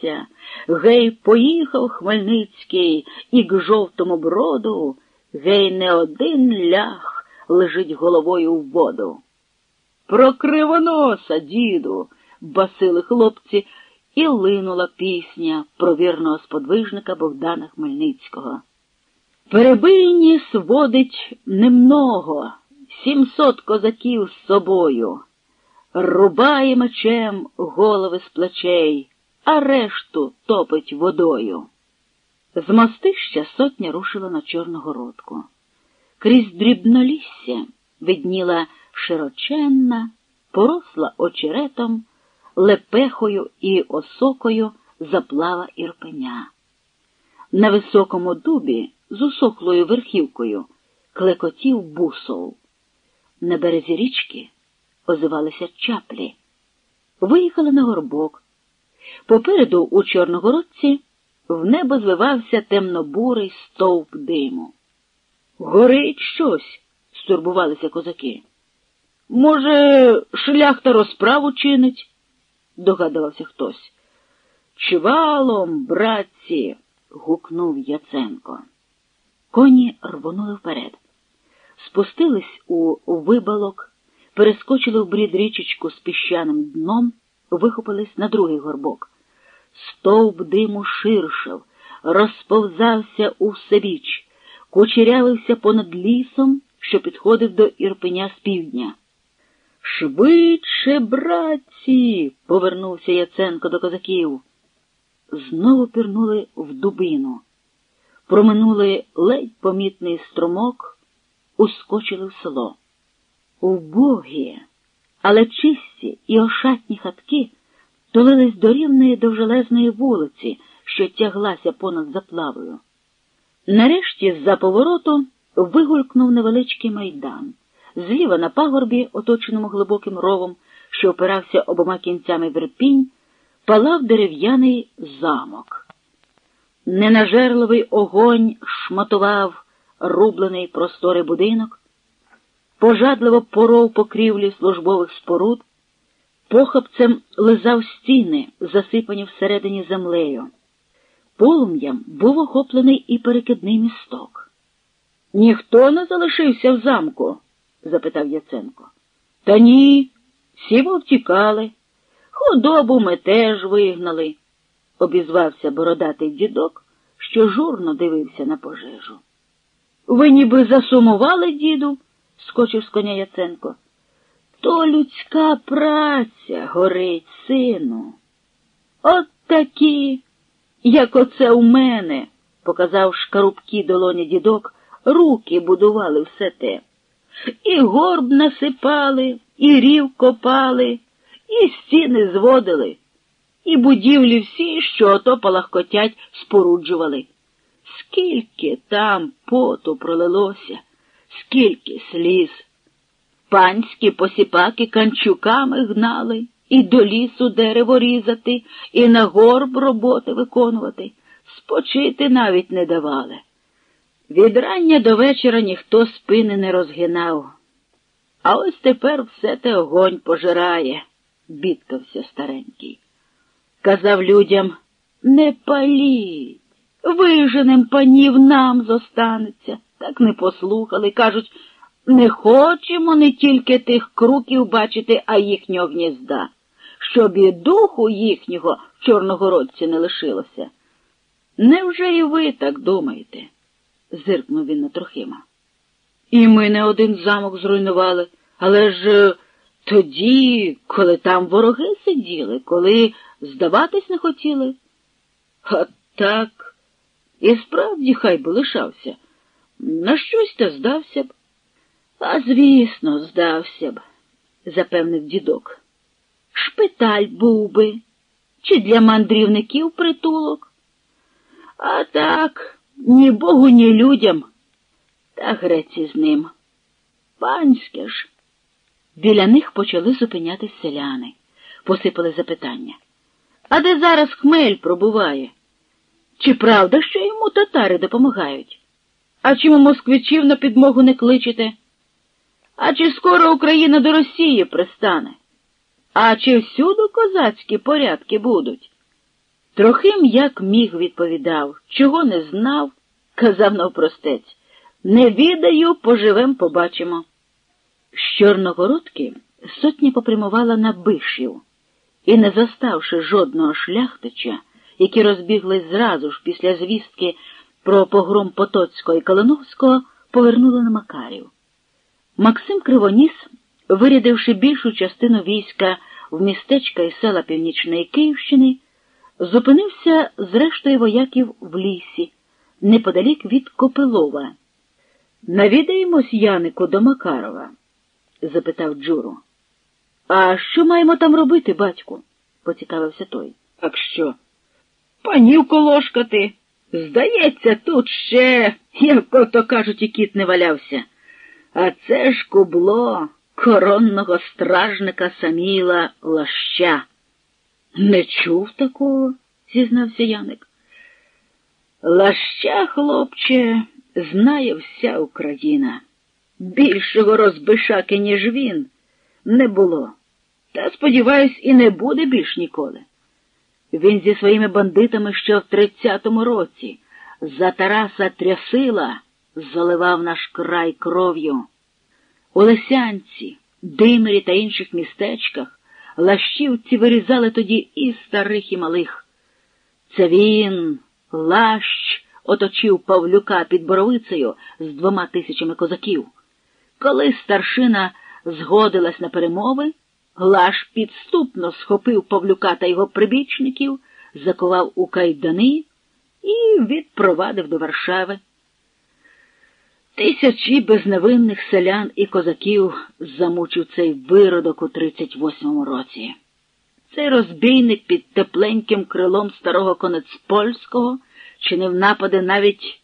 Злякався, гей, поїхав Хмельницький і к жовтому броду, гей, не один лях лежить головою в воду. Про кривоноса, діду, басили хлопці, і линула пісня про вірного сподвижника Богдана Хмельницького. Перебийні сводить немного, сімсот козаків з собою, рубає мечем голови з плечей, а решту топить водою. З мостища сотня рушила на Чорногородку. Крізь дрібнолісся видніла широченна, поросла очеретом, лепехою і осокою заплава ірпеня. На високому дубі з усохлою верхівкою клекотів бусол. На березі річки озивалися чаплі. Виїхали на горбок. Попереду у Чорногородці в небо звивався темнобурий стовп диму. Горить щось, стурбувалися козаки. Може, шляхта розправу чинить? догадувався хтось. Чвалом, братці, гукнув Яценко. Коні рвонули вперед. Спустились у вибалок, перескочили в брід річечку з піщаним дном, вихопились на другий горбок. Стовп диму ширшав, розповзався у всебіч, кучерявився понад лісом, що підходив до Ірпеня з півдня. Швидше, братці, повернувся Яценко до козаків. Знову пірнули в дубину. Проминули ледь помітний струмок, ускочили в село. Убогі, але чисті і ошатні хатки тулились до рівної довжелезної вулиці, що тяглася понад заплавою. Нарешті з-за повороту вигулькнув невеличкий майдан. Зліва на пагорбі, оточеному глибоким ровом, що опирався обома кінцями верпінь, палав дерев'яний замок. Ненажерливий огонь шматував рублений просторий будинок, пожадливо поров покрівлі службових споруд, похопцем лизав стіни, засипані всередині землею. Полум'ям був охоплений і перекидний місток. Ніхто не залишився в замку? запитав Яценко. Та ні, всі вовтікали. Худобу ми теж вигнали, обізвався бородатий дідок, що журно дивився на пожежу. Ви ніби засумували, діду, скочив з коня Яценко. То людська праця горить, сину. От такі, як оце у мене, показав шкарубкі долоні дідок, руки будували все те. І горб насипали, і рів копали, і стіни зводили, і будівлі всі, що ото палахкотять, споруджували. Скільки там поту пролилося, скільки сліз. Панські посіпаки канчуками гнали, і до лісу дерево різати, і на горб роботи виконувати, спочити навіть не давали. Від рання до вечора ніхто спини не розгинав. А ось тепер все те огонь пожирає, бідкався старенький. Казав людям не паліть, виженем панів нам зостанеться. Так не послухали. Кажуть, не хочемо не тільки тих круків бачити, а їхнього гнізда, щоб і духу їхнього в Чорногородці не лишилося. Невже і ви так думаєте? зиркнув він на Трохима. І ми не один замок зруйнували, але ж е, тоді, коли там вороги сиділи, коли здаватись не хотіли. А так, і справді хай би лишався. На щось та здався б. А звісно, здався б, запевнив дідок. Шпиталь був би, чи для мандрівників притулок. А так. Ні Богу, ні людям, та греці з ним. Панське ж. Біля них почали зупинятись селяни, посипали запитання. А де зараз хмель пробуває? Чи правда, що йому татари допомагають? А чому москвичів на підмогу не кличете? А чи скоро Україна до Росії пристане? А чи всюди козацькі порядки будуть? Трохим як міг відповідав, чого не знав, казав навпростець. Не відаю, поживем, побачимо. З Чорногородки сотня попрямувала на бишів і, не заставши жодного шляхтича, які розбіглись зразу ж після звістки про погром Потоцького і Калиновського, повернули на Макарів. Максим Кривоніс, вирядивши більшу частину війська в містечка і села Північної Київщини, зупинився з рештою вояків в лісі, неподалік від Копилова. Навідаємось, Янику, до Макарова? запитав Джуру. А що маємо там робити, батьку? поцікавився той. Так що? Панів колошкати. Здається, тут ще, як то кажуть, і кіт не валявся. А це ж кубло коронного стражника Саміла Лаща. Не чув такого, зізнався Яник. Лаща, хлопче, знає вся Україна. Більшого розбишаки, ніж він, не було. Та, сподіваюсь, і не буде більш ніколи. Він зі своїми бандитами ще в тридцятому році за Тараса Трясила заливав наш край кров'ю. У Лисянці, Димирі та інших містечках лащівці вирізали тоді і старих, і малих. Це він, лащ, оточив Павлюка під боровицею з двома тисячами козаків. Коли старшина згодилась на перемови, Лаш підступно схопив Павлюка та його прибічників, закував у кайдани і відпровадив до Варшави. Тисячі безневинних селян і козаків замучив цей виродок у 38-му році. Цей розбійник під тепленьким крилом старого конець польського чинив напади навіть